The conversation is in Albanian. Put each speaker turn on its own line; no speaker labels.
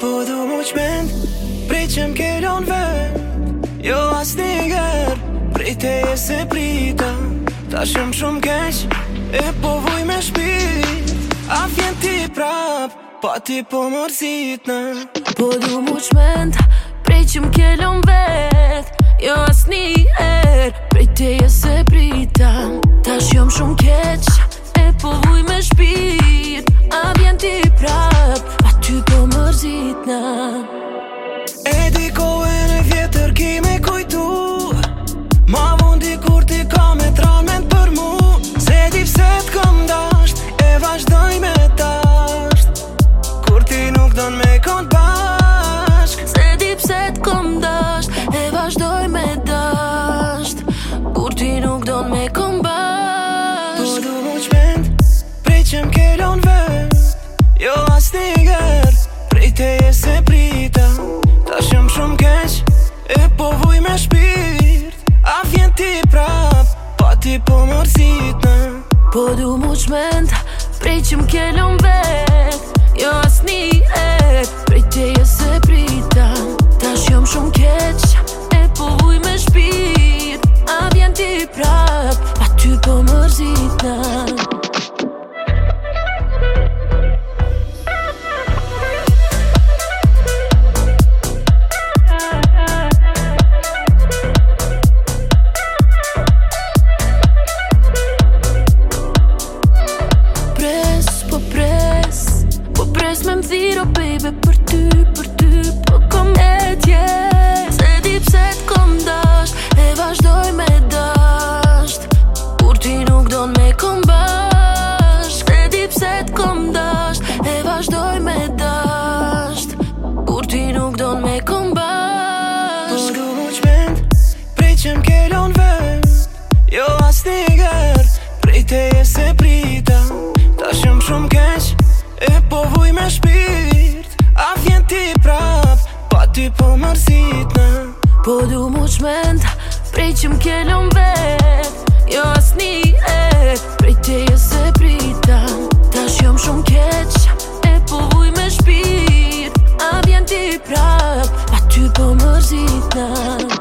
Po du mu qmend Prit që m'kelon vend Jo as njëger Prit e jese prita Ta shëm shumë keq E po vuj me shpit A fjen ti prap
Pa ti po mërzit në Po du mu qmend Prit që m'kelon vend Jo as njëher Prit te jese prita Ta shëm shumë keq E po vuj me shpit
vazhdon me kënd bashk Se di pse t'kom dasht
E vazhdoj me dasht Kur ti nuk don me kënd
bashk Po du mu qmend Prej që m'kelon vend Jo as t'iger Prej te e se prita Ta shumë shumë keq E po vuj me shpirt A vjen ti prap Pa ti po
mërzit në Po du mu qmend Prej që m'kelon vend keq E po vuj me shpirt A vjen ti prap A ty po mërzit na Pres, po pres Po pres me më thiro, baby, për ty, për ty
E po vuj me shpirt A vjen ti prap Pa ty po mërzit në
Po du mu qment Prej që m'kellon vet Jo as e Prej te jë jo se prita Ta shjom shumë keq E po vuj me shpirt A vjen ti prap Pa ty po mërzit
në